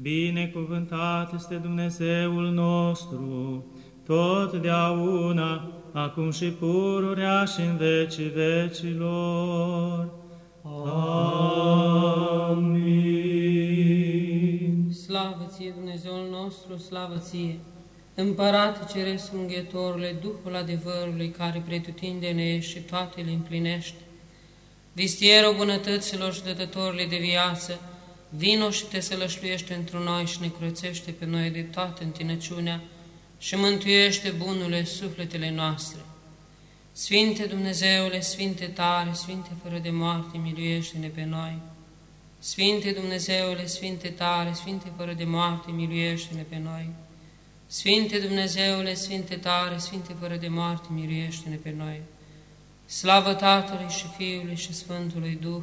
Binecuvântat este Dumnezeul nostru, totdeauna, acum și pururea și în vecii vecilor. Amin. Slavă ție, Dumnezeul nostru, slavă ție! Împărate Ceresc Unghetorule, Duhul adevărului care pretutindene ești și toate le împlinește. Vistierul bunătăților și dătătorile de viață, vino și te sălășluiește într noi și ne curățește pe noi de toată întinăciunea și mântuiește bunurile sufletele noastre. Sfinte Dumnezeule, Sfinte tare, Sfinte fără de moarte, miluiește-ne pe noi. Sfinte Dumnezeule, Sfinte tare, Sfinte fără de moarte, miluiește-ne pe noi. Sfinte Dumnezeule, Sfinte tare, Sfinte fără de moarte, miluiește-ne pe noi. Slavă Tatălui și Fiului și Sfântului Duh,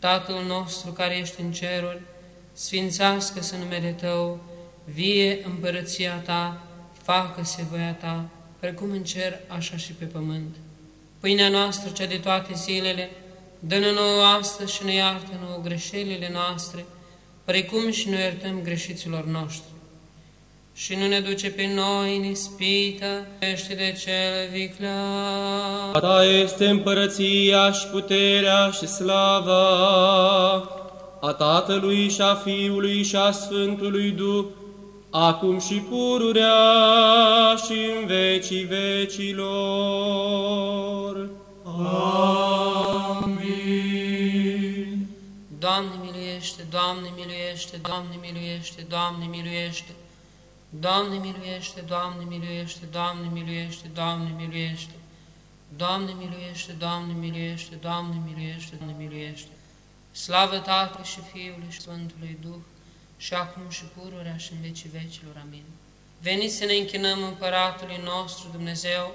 Tatăl nostru care ești în ceruri, sfințească-se numele Tău, vie împărăția Ta, facă-se voia Ta, precum în cer, așa și pe pământ. Pâinea noastră, cea de toate zilele, dă-ne nouă astăzi și ne iartă nouă greșelile noastre, precum și noi iertăm greșiților noștri și nu ne duce pe noi în ispită, ești de cel viclean. A ta este împărăția și puterea și slava a Tatălui și a Fiului și a Sfântului Duh, acum și pururea și în vecii vecilor. Amin. Doamne miluiește, Doamne miluiește, Doamne miluiește, Doamne miluiește, Doamne miluiește, Doamne miluiește, Doamne miluiește, Doamne miluiește. Doamne miluiește, Doamne miluiește, Doamne miluiește, Doamne miluiește. Slavă Tatălui și Fiului și Sfântului Duh, și acum și pururea și în vecii vecilor. Amin. Veniți să ne închinăm Împăratului nostru Dumnezeu,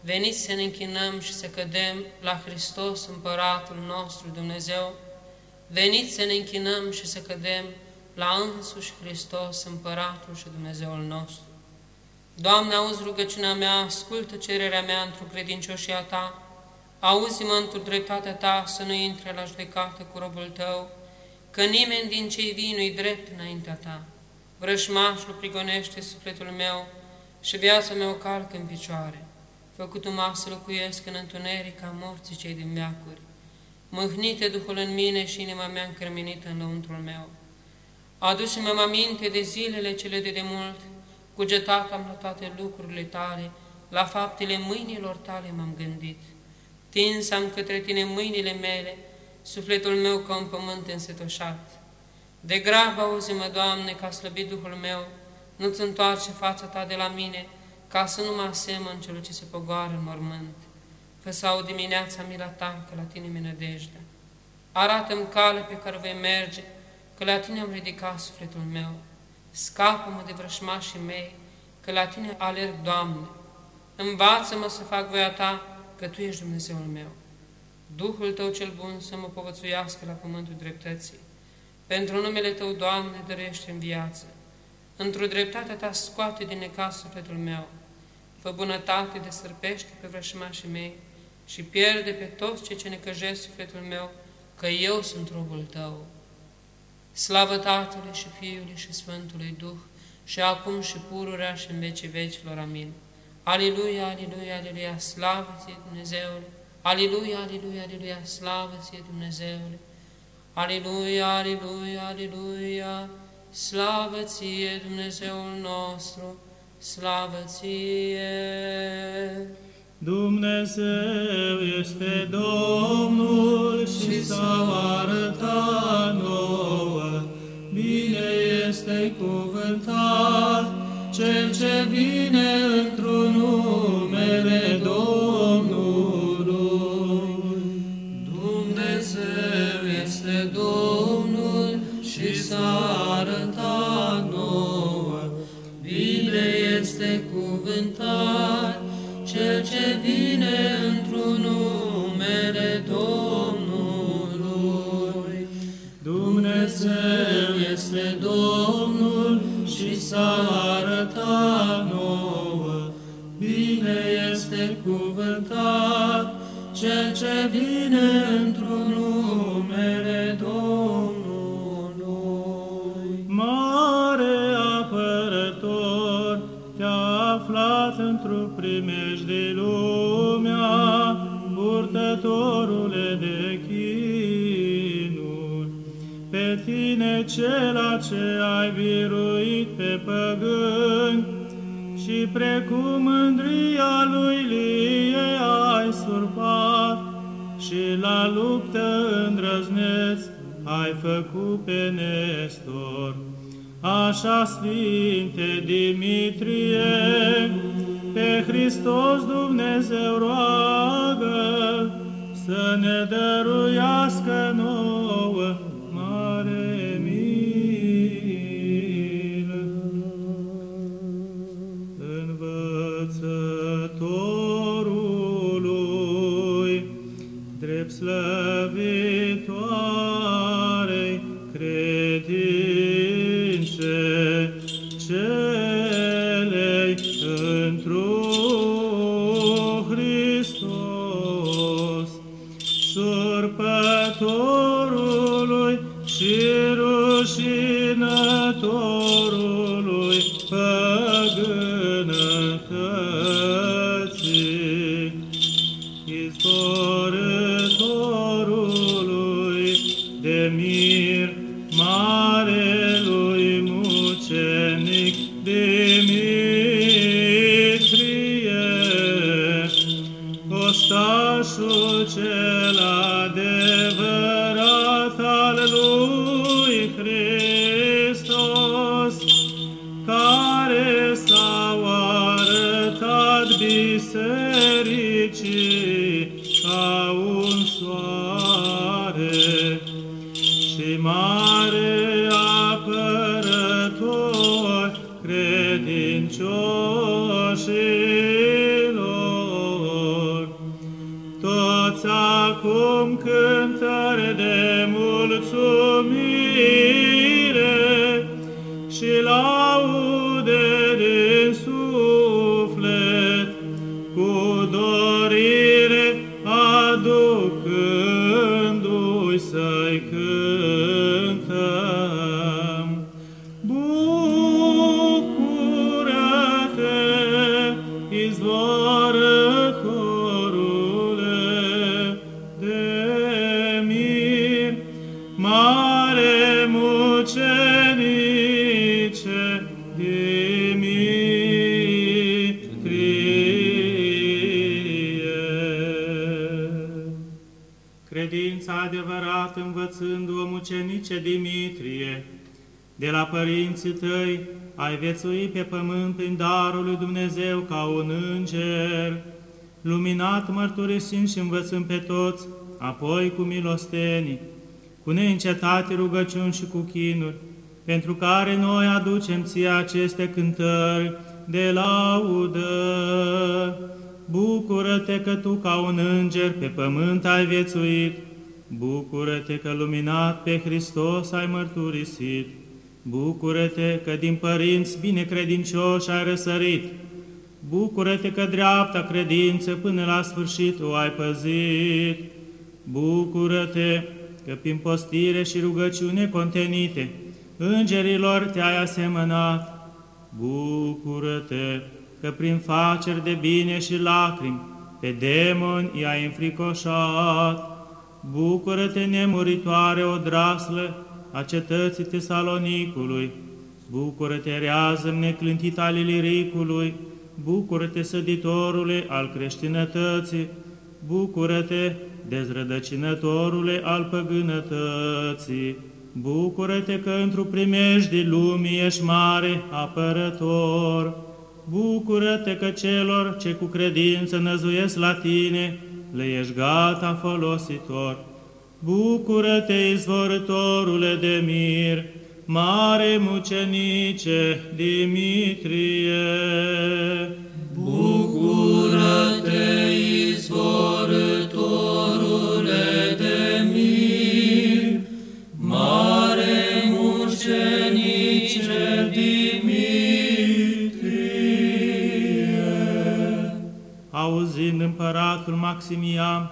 veniți să ne închinăm și să cădem la Hristos Împăratul nostru Dumnezeu, veniți să ne închinăm și să cădem la însuși Hristos, Împăratul și Dumnezeul nostru. Doamne, auzi rugăciunea mea, ascultă cererea mea într-o credincioșia Ta, auzi-mă într-o dreptatea Ta să nu intre la judecată cu robul Tău, că nimeni din cei vii nu-i drept înaintea Ta. Vrășmașul prigonește sufletul meu și viața mea o calcă în picioare. Făcut-mă să locuiesc în întuneric ca morții cei din veacuri. Mâhnite Duhul în mine și inima mea încremenită în lăuntrul meu. Adu-mi aminte de zilele cele de demult, cugetat am la toate lucrurile tale, la faptele mâinilor tale m-am gândit. Tins am către tine mâinile mele, sufletul meu ca un pământ însetoșat. De grab auzi-mă, Doamne, ca slăbit Duhul meu, nu-ți întoarce fața ta de la mine, ca să nu mă asemăn celor ce se pogoară în mormânt. Fă sau dimineața mila ta, că la tine mi nădejde. Arată-mi cale pe care voi merge, că la Tine am ridicat sufletul meu. Scapă-mă de vrășmașii mei, că la Tine alerg, Doamne. Învață-mă să fac voia Ta, că Tu ești Dumnezeul meu. Duhul Tău cel bun să mă povățuiască la pământul dreptății. Pentru numele Tău, Doamne, dărește în viață. Într-o dreptate Ta scoate din necas sufletul meu. Fă bunătate de sărpește pe vrășmașii mei și pierde pe toți cei ce necăjesc sufletul meu, că eu sunt robul Tău. Slavă Tatălui și Fiului și Sfântului Duh, și acum și pururea și în vecii vecilor. Amin. Aliluia, aliluia, aliluia, slavă ție Dumnezeule! Aliluia, aliluia, aliluia, slavă ție Dumnezeule! Aliluia, aliluia, aliluia, slavă ție Dumnezeul nostru, slavă ție! Dumnezeu este Domnul și s-a arătat cuvântat cel ce vine într-un cel ce vine într-un numele Domnului. Mare apărător, te-a aflat într-un primejdie lumea, purtătorule de chinuri. Pe tine, cela ce ai biruit pe păgâni, și precum mândria lui Lie ai surpat, și la luptă îndrăzneț ai făcut pe Nestor. Așa, Sfinte Dimitrie, pe Hristos Dumnezeu roagă să ne dăruiască ca un soare și mare Credința adevărată învățându-o mucenice Dimitrie, de la părinții tăi ai viețuit pe pământ prin darul lui Dumnezeu ca un înger, luminat mărturisind și învățând pe toți, apoi cu milostenii, cu neîncetate rugăciuni și cu chinuri, pentru care noi aducem ție aceste cântări de laudă. Bucură-te că tu ca un înger pe pământ ai viețuit, bucură-te că luminat pe Hristos ai mărturisit, bucură-te că din părinți binecredincioși ai răsărit, bucură-te că dreapta credință până la sfârșit o ai păzit, bucură-te că prin postire și rugăciune contenite, îngerilor te-ai asemănat, bucură-te că prin faceri de bine și lacrimi pe demoni i-ai înfricoșat. Bucură-te, nemuritoare odraslă a cetății Tesalonicului, bucură-te, rează neclântit al Iliricului, bucură-te, săditorule al creștinătății, bucură-te, dezrădăcinătorule al păgânătății, bucură-te că într-o primejdii lumii ești mare apărător, Bucură-te că celor ce cu credință năzuiesc la tine, le ești gata folositor. Bucură-te, izvorătorule de mir, mare mucenice Dimitrie. Bucură-te, Maximian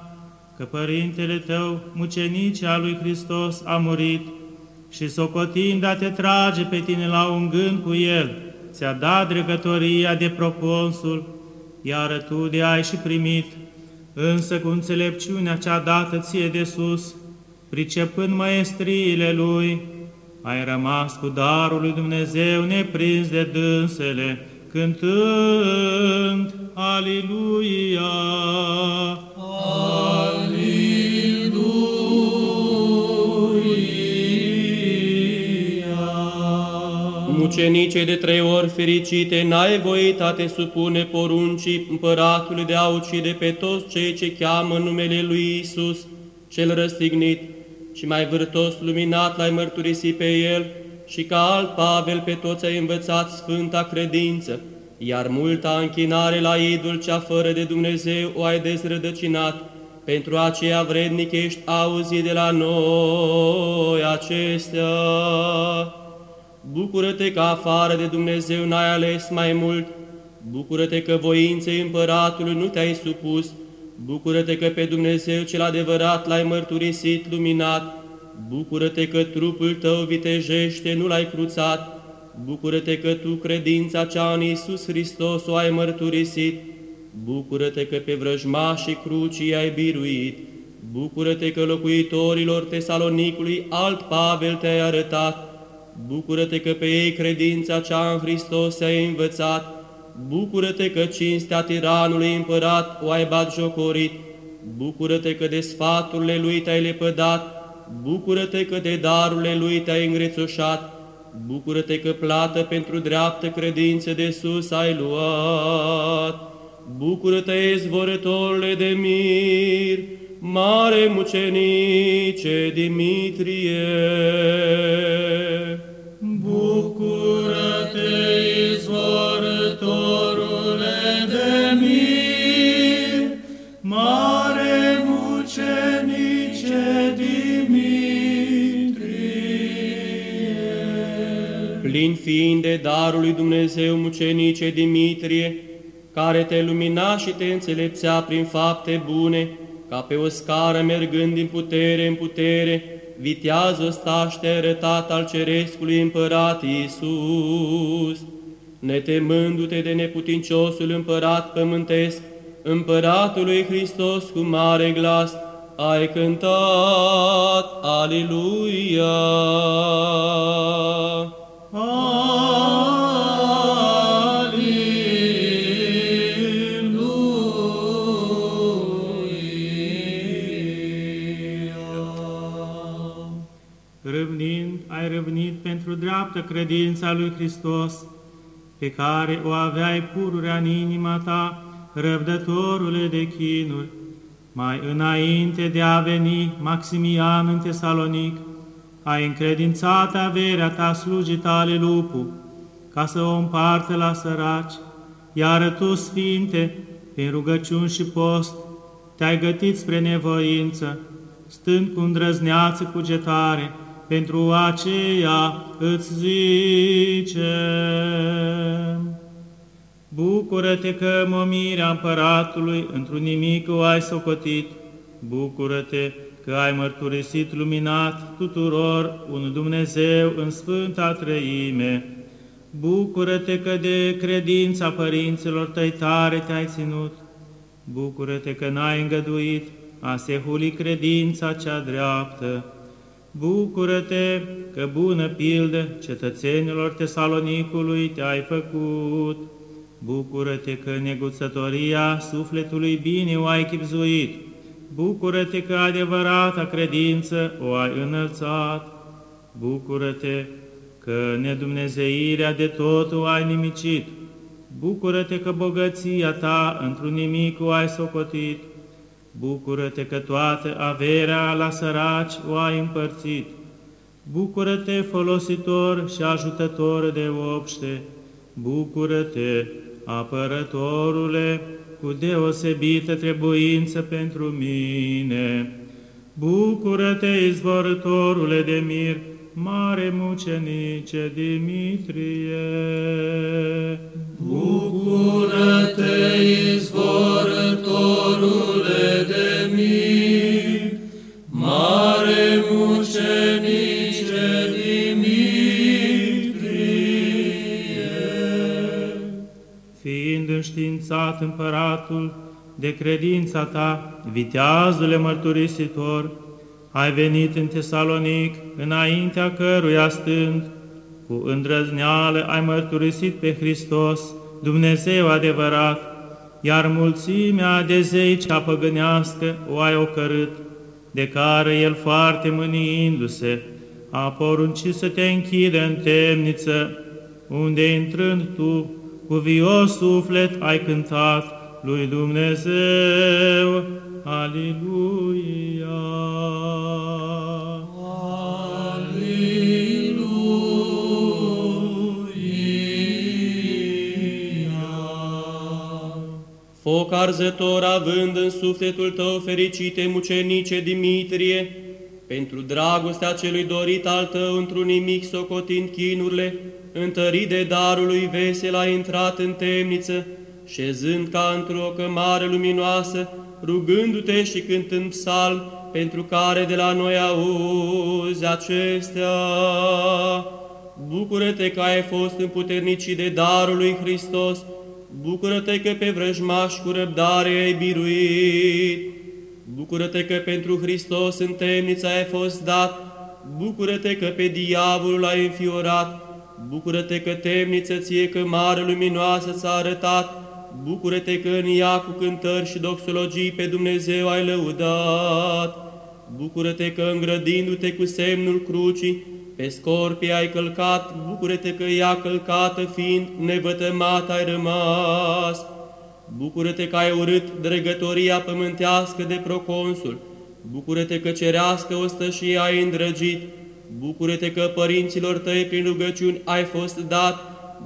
că părintele tău, mucenice al lui Hristos, a murit și socotind a te trage pe tine la un gând cu el, ți-a dat dregătoria de proconsul, iar tu de ai și primit, însă cu înțelepciunea cea dată ție de sus, pricepând măestriile lui, ai rămas cu darul lui Dumnezeu neprins de dânsele, cântând Aliluia! Mucenice de trei ori fericite, n-ai voit a te supune poruncii împăratului de a ucide pe toți cei ce cheamă numele lui Isus, cel răstignit, și mai vârtos luminat l-ai mărturisit pe el, și ca alt Pavel pe toți ai învățat sfânta credință, iar multa închinare la idul cea fără de Dumnezeu o ai dezrădăcinat, pentru aceea vrednic ești auzi de la noi acestea. Bucură-te că afară de Dumnezeu n-ai ales mai mult, bucură-te că voinței împăratului nu te-ai supus, bucură-te că pe Dumnezeu cel adevărat l-ai mărturisit luminat, bucură-te că trupul tău vitejește nu l-ai cruțat, bucură-te că tu credința cea în Iisus Hristos o ai mărturisit, bucură-te că pe vrăjmașii crucii ai biruit, bucură-te că locuitorilor Tesalonicului alt Pavel te-ai arătat, bucură-te că pe ei credința cea în Hristos ai învățat, bucură-te că cinstea tiranului împărat o ai jocorit, bucură-te că de sfaturile lui te-ai lepădat, bucură-te că de darurile lui te-ai îngrețoșat, bucură-te că plată pentru dreaptă credință de sus ai luat, bucură-te, izvorătorule de mir, mare mucenice Dimitrie. Dimitrie. Plin fiind de darul lui Dumnezeu mucenice Dimitrie, care te lumina și te înțelepțea prin fapte bune, ca pe o scară mergând din putere în putere, vitează staște arătat al cerescului împărat Iisus. Netemându-te de neputinciosul împărat pământesc, împăratului Hristos cu mare glas, ai cântat, Aliluia! Râvnind, ai râvnit pentru dreaptă credința lui Hristos, pe care o aveai pururea în inima ta, răbdătorule de chinuri, mai înainte de a veni Maximian în Tesalonic, ai încredințat averea ta slujii tale lupu, ca să o împartă la săraci, iar tu, Sfinte, prin rugăciuni și post, te-ai gătit spre nevoință, stând cu îndrăzneață cugetare, pentru aceea îți zice. Bucură-te că momirea împăratului într-un nimic o ai socotit, bucură-te că ai mărturisit luminat tuturor un Dumnezeu în Sfânta Trăime, bucură-te că de credința părinților tăi tare te-ai ținut, bucură-te că n-ai îngăduit a se huli credința cea dreaptă, Bucură-te că bună pildă cetățenilor Tesalonicului te-ai făcut. Bucură-te că neguțătoria sufletului bine o ai chipzuit. Bucură-te că adevărata credință o ai înălțat. Bucură-te că nedumnezeirea de tot o ai nimicit. Bucură-te că bogăția ta într-un nimic o ai socotit. Bucură-te că toată averea la săraci o ai împărțit. Bucură-te, folositor și ajutător de obște. Bucură-te apărătorule, cu deosebită trebuință pentru mine. Bucură-te, izvorătorule de mir, mare mucenice Dimitrie. Bucură-te, izvorătorule de mir, mare mucenice înștiințat împăratul de credința ta, viteazule mărturisitor, ai venit în Tesalonic, înaintea căruia stând, cu îndrăzneală ai mărturisit pe Hristos, Dumnezeu adevărat, iar mulțimea de zei cea păgânească o ai ocărât, de care el foarte mâniindu-se, a poruncit să te închide în temniță, unde intrând tu, cu vios suflet ai cântat lui Dumnezeu, Aliluia! Foc arzător având în sufletul tău fericite mucenice Dimitrie, pentru dragostea celui dorit al tău într-un nimic socotind chinurile, întărit de darul lui vesel a intrat în temniță, șezând ca într-o cămară luminoasă, rugându-te și cântând psalm, pentru care de la noi auzi acestea. Bucură-te că ai fost împuternicit de darul lui Hristos, bucură-te că pe vrăjmaș cu răbdare ai biruit, bucură-te că pentru Hristos în temniță ai fost dat, bucură-te că pe diavolul ai înfiorat, bucură-te că temniță ție cămară luminoasă ți-a arătat, bucură-te că în ea cu cântări și doxologii pe Dumnezeu ai lăudat, bucură-te că îngrădindu-te cu semnul crucii, pe scorpii ai călcat, bucură-te că ea călcată fiind nevătămat ai rămas, bucură-te că ai urât dregătoria pământească de proconsul, bucură-te că cerească o și ai îndrăgit, bucură-te că părinților tăi prin rugăciuni ai fost dat,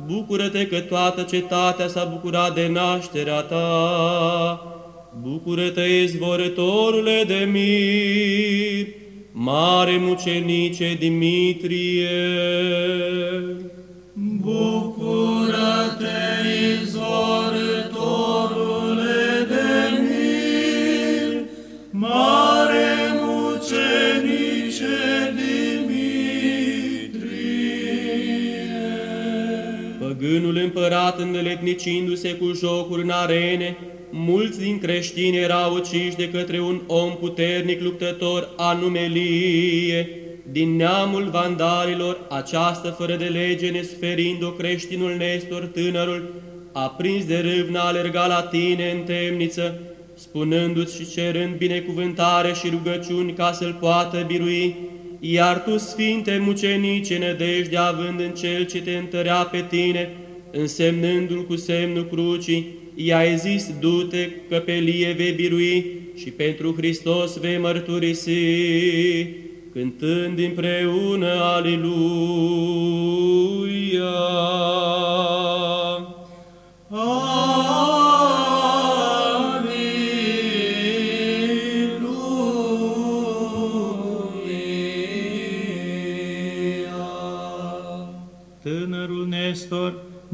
bucură-te că toată cetatea s-a bucurat de nașterea ta. Bucură-te, izvorătorule de mir, mare mucenice Dimitrie. Bucură-te, Dimitrie. Păgânul împărat îndeletnicindu-se cu jocuri în arene, mulți din creștini erau uciși de către un om puternic luptător anume Lie, din neamul vandarilor, această fără de lege nesferind-o creștinul Nestor tânărul, a prins de râvnă alerga la tine în temniță, spunându-ți și cerând binecuvântare și rugăciuni ca să-l poată birui, iar tu, Sfinte mucenice, nădejde având în cel ce te întărea pe tine, însemnându-l cu semnul crucii, i-ai zis, du-te că pe lie vei birui și pentru Hristos vei mărturisi, cântând împreună Aliluia.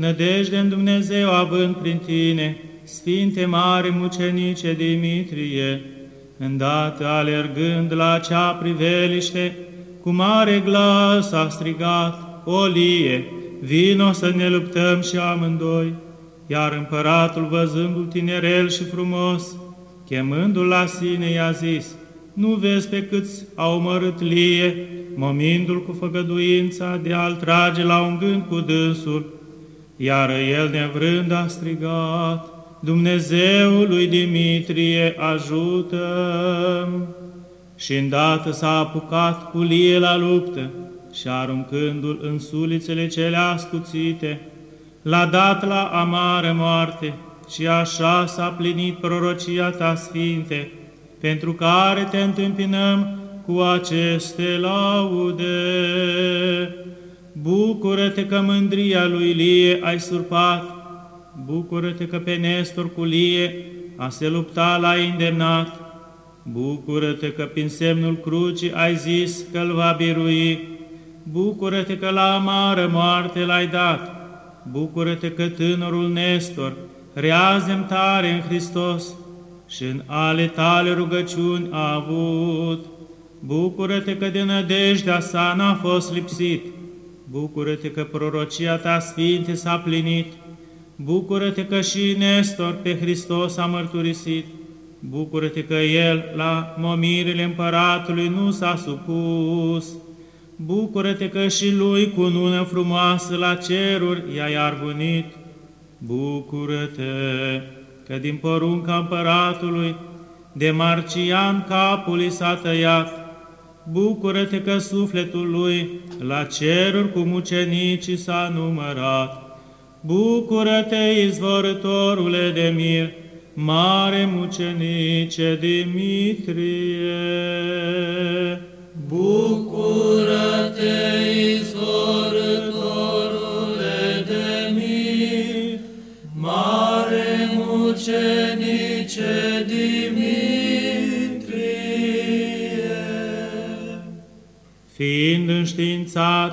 Nădejde în Dumnezeu având prin tine, Sfinte mare mucenice Dimitrie, îndată alergând la acea priveliște, cu mare glas a strigat, Olie, vino să ne luptăm și amândoi, iar împăratul văzându-l tinerel și frumos, chemându-l la sine, i-a zis, Nu vezi pe câți au omorât lie, momindu-l cu făgăduința de a-l trage la un gând cu dânsul, iar el nevrând a strigat, Dumnezeul lui Dimitrie ajută Și îndată s-a apucat cu lie la luptă și aruncându-l în sulițele cele ascuțite, l-a dat la amară moarte și așa s-a plinit prorocia ta, Sfinte, pentru care te întâmpinăm cu aceste laude. Bucură-te că mândria lui Lie ai surpat, bucură-te că pe Nestor cu lie a se lupta la îndemnat, bucură-te că prin semnul crucii ai zis că îl va birui, bucură-te că la amară moarte l-ai dat, bucură-te că tânărul Nestor, reazem tare în Hristos și în ale tale rugăciuni a avut. Bucură-te că de nădejdea sa n-a fost lipsit, bucură-te că prorocia ta sfinte s-a plinit, bucură-te că și Nestor pe Hristos a mărturisit, bucură-te că el la momirile împăratului nu s-a supus, bucură-te că și lui cu nună frumoasă la ceruri i-ai arvunit, bucură-te că din porunca împăratului de Marcian capul i s-a tăiat, bucură-te că sufletul lui la ceruri cu mucenicii s-a numărat. Bucură-te, izvorătorule de mir, mare mucenice Dimitrie. Bucură-te,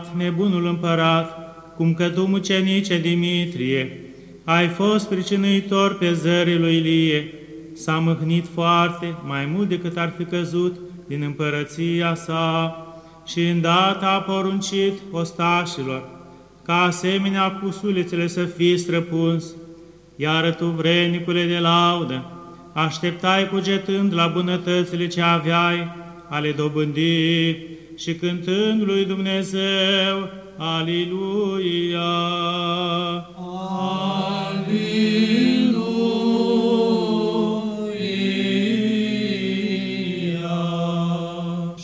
înștiințat nebunul împărat, cum că tu, mucenice Dimitrie, ai fost pricinuitor pe zării lui Ilie, s-a mâhnit foarte, mai mult decât ar fi căzut din împărăția sa, și îndată a poruncit ostașilor, ca asemenea cu sulițele să fii străpuns, iar tu, vrenicule de laudă, așteptai cugetând la bunătățile ce aveai, ale dobândii și cântând lui Dumnezeu, Aliluia!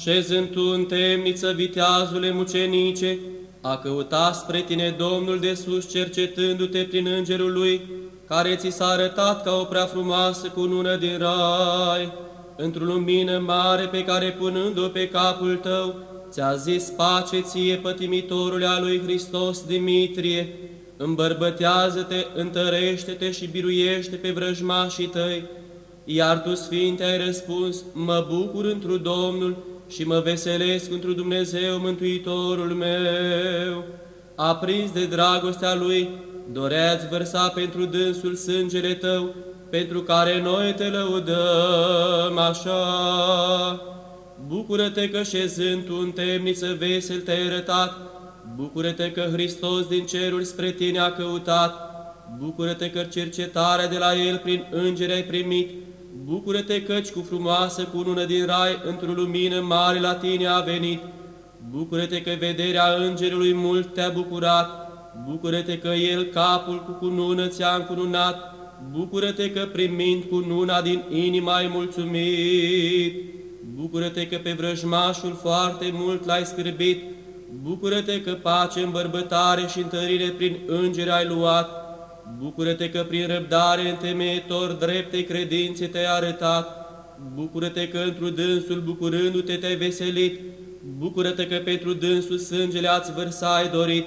Șezând tu în temniță, viteazule mucenice, a căutat spre tine Domnul de sus, cercetându-te prin îngerul lui, care ți s-a arătat ca o prea frumoasă cunună din rai, într-o lumină mare pe care punând-o pe capul tău, ți-a zis pace ție, pătimitorule a lui Hristos Dimitrie, îmbărbătează-te, întărește-te și biruiește pe vrăjmașii tăi, iar tu, Sfinte, ai răspuns, mă bucur întru Domnul și mă veselesc întru Dumnezeu Mântuitorul meu. Aprins de dragostea Lui, doreați vărsa pentru dânsul sângele Tău, pentru care noi te lăudăm așa. Bucură-te că șezând tu în temniță vesel te-ai rătat, bucură-te că Hristos din ceruri spre tine a căutat, bucură-te că cercetarea de la El prin îngeri ai primit, bucură-te căci cu frumoasă cunună din rai într-o lumină mare la tine a venit, bucură-te că vederea îngerului mult te-a bucurat, bucură-te că El capul cu cunună ți-a încununat, bucură-te că primind cununa din inimă ai mulțumit. Bucură-te că pe vrăjmașul foarte mult l-ai scârbit, bucură-te că pace, îmbărbătare și întărire prin îngeri ai luat, bucură-te că prin răbdare întemeietor dreptei credințe te-ai arătat, bucură-te că într dânsul bucurându-te te-ai veselit, bucură-te că pentru dânsul sângele ați vărsa ai dorit,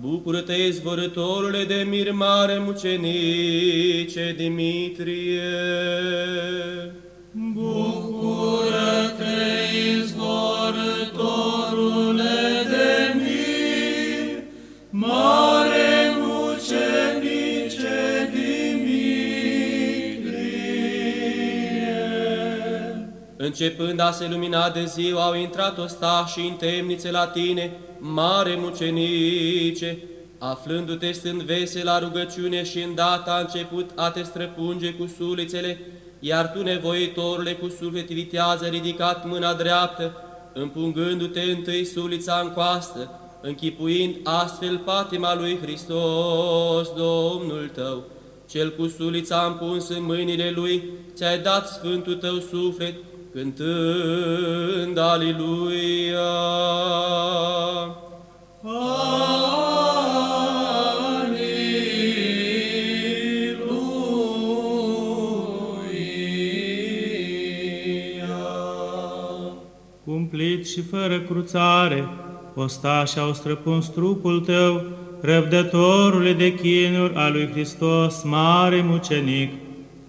bucură-te, izvorătorule de mir mare mucenice Dimitrie. Bucură-te, izvorătorule Începând a se lumina de ziua, au intrat ostașii în temnițe la tine, mare mucenice, aflându-te stând vesel la rugăciune și îndată a început a te străpunge cu sulițele, iar tu, nevoitorule, cu suflet vitează, ridicat mâna dreaptă, împungându-te întâi sulița în coastă, închipuind astfel patima lui Hristos, Domnul tău, cel cu sulița împuns în mâinile lui, ți-ai dat sfântul tău suflet, cântând Aliluia. Cumplit și fără cruțare, ostași au străpuns trupul tău, răbdătorule de chinuri al lui Hristos, mare mucenic,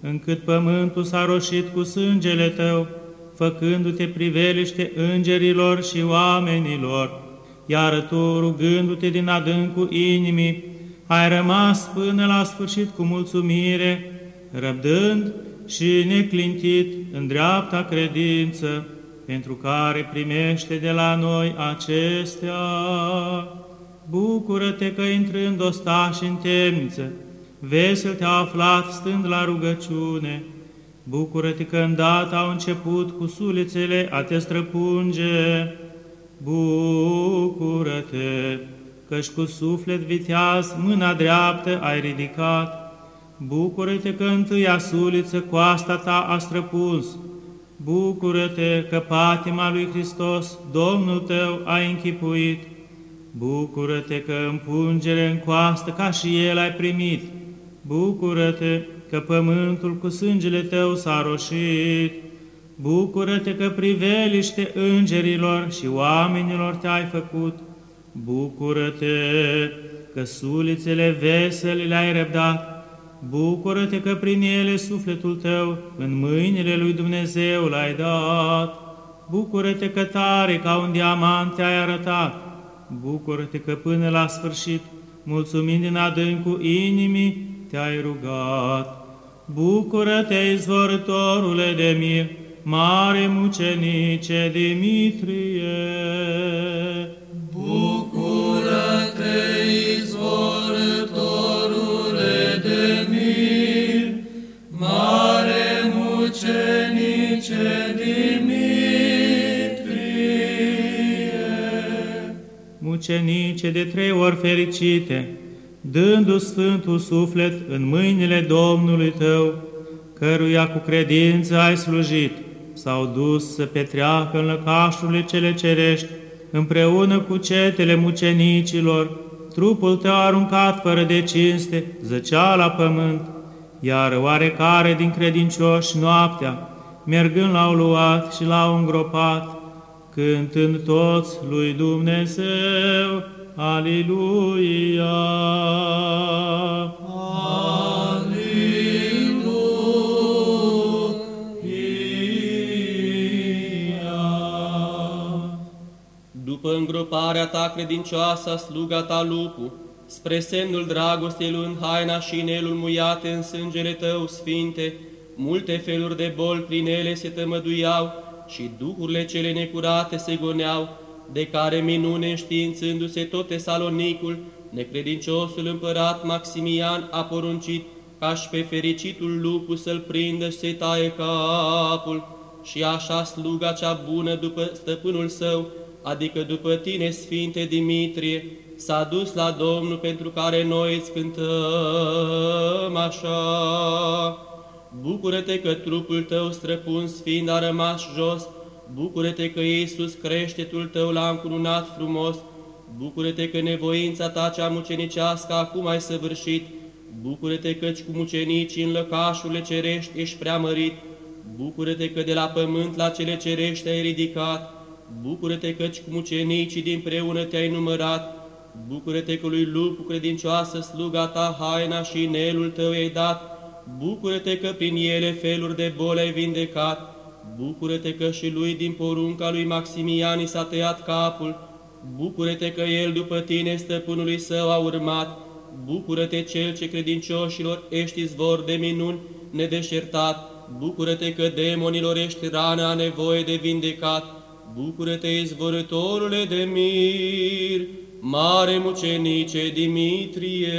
încât pământul s-a roșit cu sângele tău, făcându-te priveliște îngerilor și oamenilor, iar tu, rugându-te din adâncul inimii, ai rămas până la sfârșit cu mulțumire, răbdând și neclintit în dreapta credință, pentru care primește de la noi acestea. Bucură-te că intrând ostași în temniță, vesel te-a aflat stând la rugăciune, Bucură-te că îndată au început cu sulițele a te străpunge. Bucură-te că-și cu suflet viteaz mâna dreaptă ai ridicat. Bucură-te că întâia suliță coasta ta a străpuns. Bucură-te că patima lui Hristos, Domnul tău, a închipuit. Bucură-te că împungere în coastă ca și El ai primit. Bucură-te că pământul cu sângele tău s-a roșit. Bucură-te că priveliște îngerilor și oamenilor te-ai făcut. Bucură-te că sulițele vesele le-ai răbdat. Bucură-te că prin ele sufletul tău în mâinile lui Dumnezeu l-ai dat. Bucură-te că tare ca un diamant te-ai arătat. Bucură-te că până la sfârșit, mulțumind din adâncul inimii, te-ai rugat. Bucură-te, izvorătorule de mir, mare mucenice Dimitrie! Bucură-te, izvorătorule de mir, mare mucenice Dimitrie! Mucenice de trei ori fericite, dându Sfântul Suflet în mâinile Domnului tău, căruia cu credință ai slujit, s-au dus să petreacă în lăcașurile cele cerești, împreună cu cetele mucenicilor, trupul tău aruncat fără de cinste, zăcea la pământ, iar oarecare din credincioși noaptea, mergând l-au luat și l-au îngropat, cântând toți lui Dumnezeu, Aleluia! După îngroparea ta credincioasă, sluga ta lupu, spre semnul dragostei luând haina și inelul muiate în sângele tău, sfinte, multe feluri de boli prin ele se tămăduiau și duhurile cele necurate se goneau, de care minune înștiințându-se tot Tesalonicul, necredinciosul împărat Maximian a poruncit ca și pe fericitul lupu să-l prindă și să-i taie capul, și așa sluga cea bună după stăpânul său, adică după tine, Sfinte Dimitrie, s-a dus la Domnul pentru care noi îți cântăm așa. Bucură-te că trupul tău străpuns fiind a rămas jos, Bucură-te că Iisus creștetul tău l-a încununat frumos, Bucură-te că nevoința ta cea mucenicească acum ai săvârșit, Bucură-te căci cu mucenicii în lăcașurile cerești ești preamărit, Bucură-te că de la pământ la cele cerești ai ridicat, Bucură-te căci cu mucenicii din preună te-ai numărat, Bucură-te că lui lupu credincioasă sluga ta haina și inelul tău ai dat, Bucură-te că prin ele feluri de boli ai vindecat, Bucură-te că și lui din porunca lui Maximian i s-a tăiat capul, Bucură-te că el după tine stăpânului său a urmat, Bucură-te cel ce credincioșilor ești izvor de minuni nedeșertat, Bucură-te că demonilor ești rana nevoie de vindecat, Bucură-te izvorătorule de mir, mare mucenice Dimitrie!